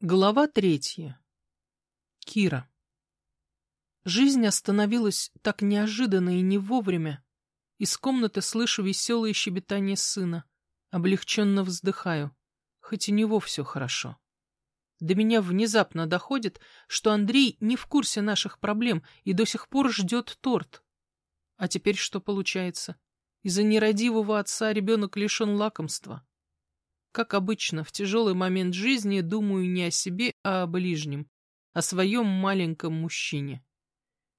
Глава третья. Кира. Жизнь остановилась так неожиданно и не вовремя. Из комнаты слышу веселое щебетание сына. Облегченно вздыхаю, хоть у него все хорошо. До меня внезапно доходит, что Андрей не в курсе наших проблем и до сих пор ждет торт. А теперь что получается? Из-за нерадивого отца ребенок лишен лакомства. Как обычно, в тяжелый момент жизни думаю не о себе, а о ближнем, о своем маленьком мужчине.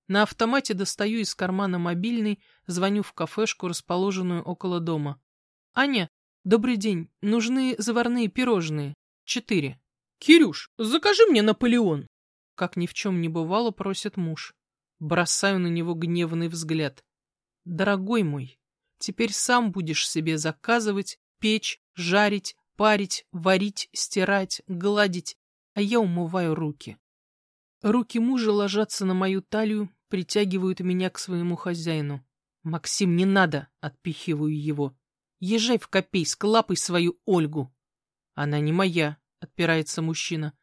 На автомате достаю из кармана мобильный, звоню в кафешку, расположенную около дома. «Аня, добрый день, нужны заварные пирожные. Четыре». «Кирюш, закажи мне Наполеон!» Как ни в чем не бывало, просит муж. Бросаю на него гневный взгляд. «Дорогой мой, теперь сам будешь себе заказывать, печь, жарить, парить, варить, стирать, гладить, а я умываю руки. Руки мужа ложатся на мою талию, притягивают меня к своему хозяину. «Максим, не надо!» — отпихиваю его. «Езжай в Копейск, лапай свою Ольгу!» «Она не моя!» — отпирается мужчина.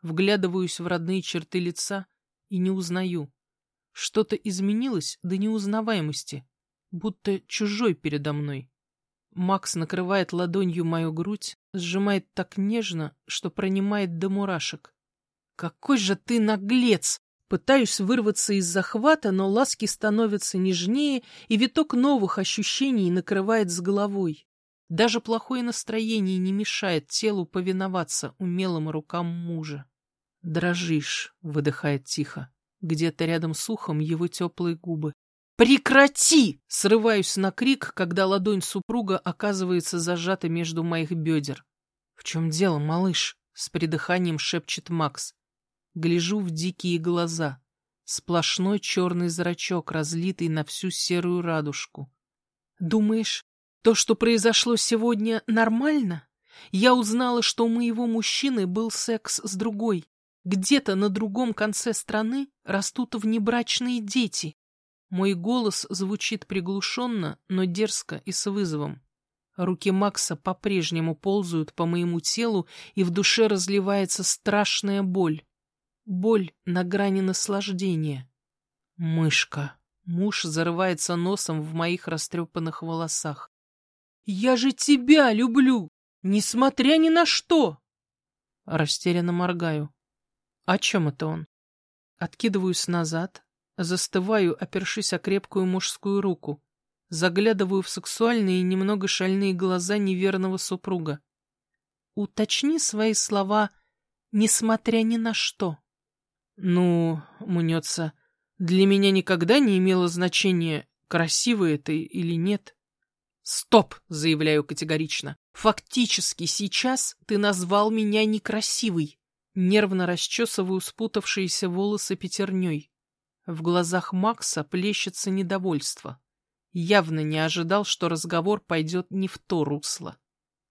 Вглядываюсь в родные черты лица и не узнаю. Что-то изменилось до неузнаваемости, будто чужой передо мной. Макс накрывает ладонью мою грудь, сжимает так нежно, что пронимает до мурашек. «Какой же ты наглец!» Пытаюсь вырваться из захвата, но ласки становятся нежнее, и виток новых ощущений накрывает с головой. Даже плохое настроение не мешает телу повиноваться умелым рукам мужа. «Дрожишь», — выдыхает тихо. Где-то рядом с ухом его теплые губы. «Прекрати!» — срываюсь на крик, когда ладонь супруга оказывается зажата между моих бедер. «В чем дело, малыш?» — с придыханием шепчет Макс. Гляжу в дикие глаза. Сплошной черный зрачок, разлитый на всю серую радужку. «Думаешь, то, что произошло сегодня, нормально? Я узнала, что у моего мужчины был секс с другой. Где-то на другом конце страны растут внебрачные дети. Мой голос звучит приглушенно, но дерзко и с вызовом. Руки Макса по-прежнему ползают по моему телу, и в душе разливается страшная боль. Боль на грани наслаждения. Мышка. Муж зарывается носом в моих растрепанных волосах. «Я же тебя люблю, несмотря ни на что!» Растерянно моргаю. О чем это он? Откидываюсь назад, Застываю, опершись о крепкую мужскую руку. Заглядываю в сексуальные и немного шальные глаза неверного супруга. Уточни свои слова, несмотря ни на что. Ну, мнется, для меня никогда не имело значения, красиво это или нет. «Стоп!» — заявляю категорично. «Фактически сейчас ты назвал меня некрасивой». Нервно расчесываю спутавшиеся волосы пятерней. В глазах Макса плещется недовольство. Явно не ожидал, что разговор пойдет не в то русло.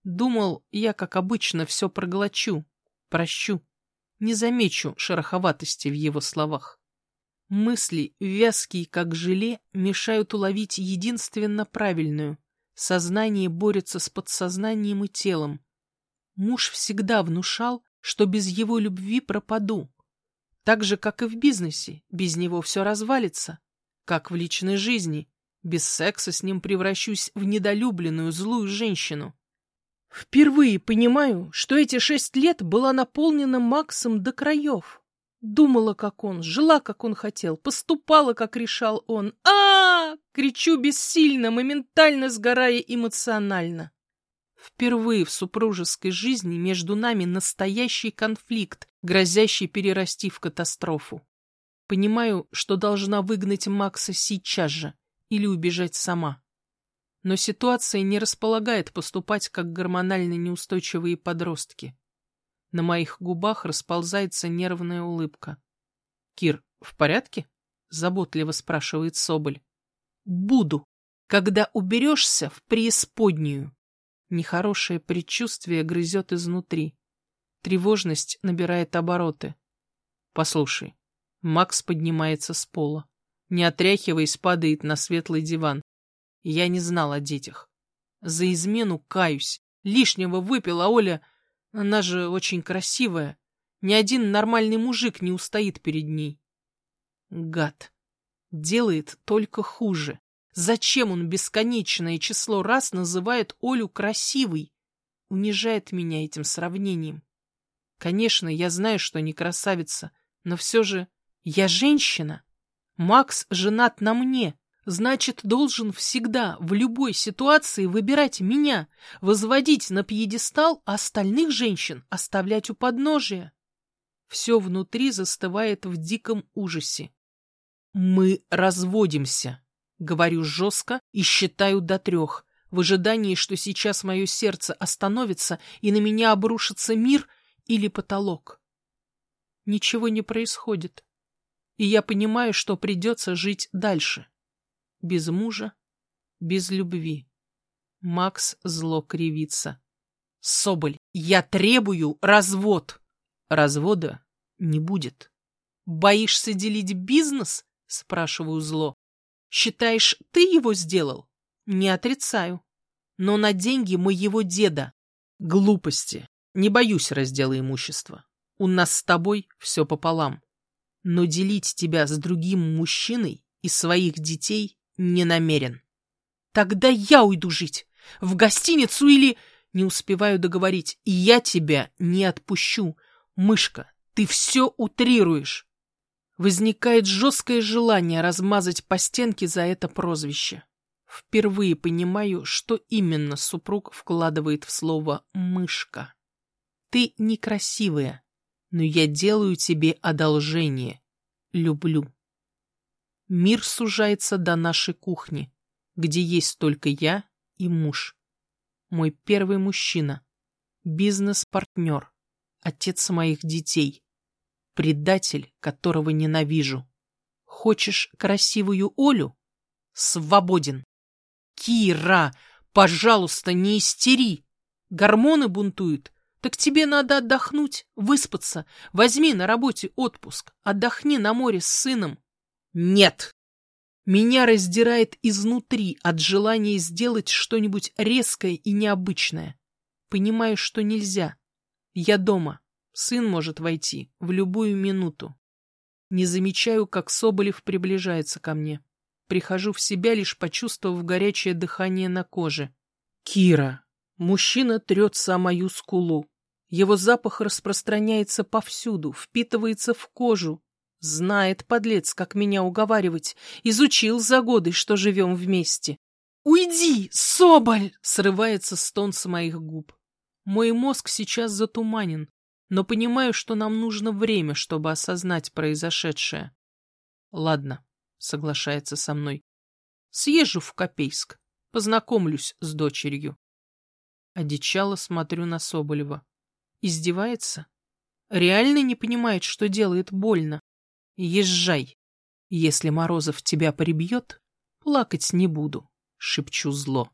Думал, я, как обычно, все проглочу, прощу, не замечу шероховатости в его словах. Мысли, вязкие как желе, мешают уловить единственно правильную. Сознание борется с подсознанием и телом. Муж всегда внушал, что без его любви пропаду, так же, как и в бизнесе, без него все развалится. Как в личной жизни, без секса с ним превращусь в недолюбленную злую женщину. Впервые понимаю, что эти шесть лет была наполнена Максом до краев. Думала, как он, жила, как он хотел, поступала, как решал он. а, -а, -а Кричу бессильно, моментально сгорая эмоционально. Впервые в супружеской жизни между нами настоящий конфликт, грозящий перерасти в катастрофу. Понимаю, что должна выгнать Макса сейчас же или убежать сама. Но ситуация не располагает поступать как гормонально неустойчивые подростки. На моих губах расползается нервная улыбка. «Кир, в порядке?» — заботливо спрашивает Соболь. «Буду, когда уберешься в преисподнюю». Нехорошее предчувствие грызет изнутри. Тревожность набирает обороты. Послушай. Макс поднимается с пола. Не отряхиваясь, падает на светлый диван. Я не знал о детях. За измену каюсь. Лишнего выпила Оля. Она же очень красивая. Ни один нормальный мужик не устоит перед ней. Гад. Делает только хуже. Зачем он бесконечное число раз называет Олю красивой? Унижает меня этим сравнением. Конечно, я знаю, что не красавица, но все же я женщина. Макс женат на мне, значит, должен всегда, в любой ситуации выбирать меня, возводить на пьедестал, а остальных женщин оставлять у подножия. Все внутри застывает в диком ужасе. Мы разводимся. Говорю жестко и считаю до трех, в ожидании, что сейчас мое сердце остановится и на меня обрушится мир или потолок. Ничего не происходит, и я понимаю, что придется жить дальше. Без мужа, без любви. Макс зло кривится. Соболь, я требую развод. Развода не будет. Боишься делить бизнес? Спрашиваю зло. Считаешь, ты его сделал? Не отрицаю. Но на деньги моего деда. Глупости. Не боюсь раздела имущества. У нас с тобой все пополам. Но делить тебя с другим мужчиной и своих детей не намерен. Тогда я уйду жить. В гостиницу или... Не успеваю договорить. Я тебя не отпущу. Мышка, ты все утрируешь. Возникает жесткое желание размазать по стенке за это прозвище. Впервые понимаю, что именно супруг вкладывает в слово «мышка». Ты некрасивая, но я делаю тебе одолжение. Люблю. Мир сужается до нашей кухни, где есть только я и муж. Мой первый мужчина, бизнес-партнер, отец моих детей предатель, которого ненавижу. Хочешь красивую Олю? Свободен. Кира, пожалуйста, не истери. Гормоны бунтуют. Так тебе надо отдохнуть, выспаться. Возьми на работе отпуск. Отдохни на море с сыном. Нет. Меня раздирает изнутри от желания сделать что-нибудь резкое и необычное. Понимаю, что нельзя. Я дома. Сын может войти в любую минуту. Не замечаю, как Соболев приближается ко мне. Прихожу в себя, лишь почувствовав горячее дыхание на коже. Кира. Мужчина трется о мою скулу. Его запах распространяется повсюду, впитывается в кожу. Знает, подлец, как меня уговаривать. Изучил за годы, что живем вместе. «Уйди, Соболь!» — срывается стон с моих губ. Мой мозг сейчас затуманен но понимаю, что нам нужно время, чтобы осознать произошедшее. Ладно, соглашается со мной. Съезжу в Копейск, познакомлюсь с дочерью. Одичало смотрю на Соболева. Издевается? Реально не понимает, что делает больно. Езжай. Если Морозов тебя прибьет, плакать не буду, шепчу зло.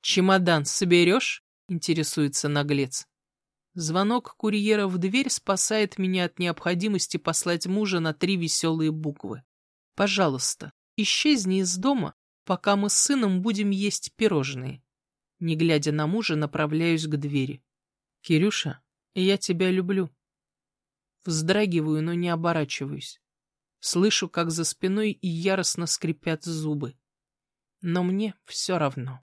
Чемодан соберешь? Интересуется наглец. Звонок курьера в дверь спасает меня от необходимости послать мужа на три веселые буквы. Пожалуйста, исчезни из дома, пока мы с сыном будем есть пирожные. Не глядя на мужа, направляюсь к двери. Кирюша, я тебя люблю. Вздрагиваю, но не оборачиваюсь. Слышу, как за спиной яростно скрипят зубы. Но мне все равно.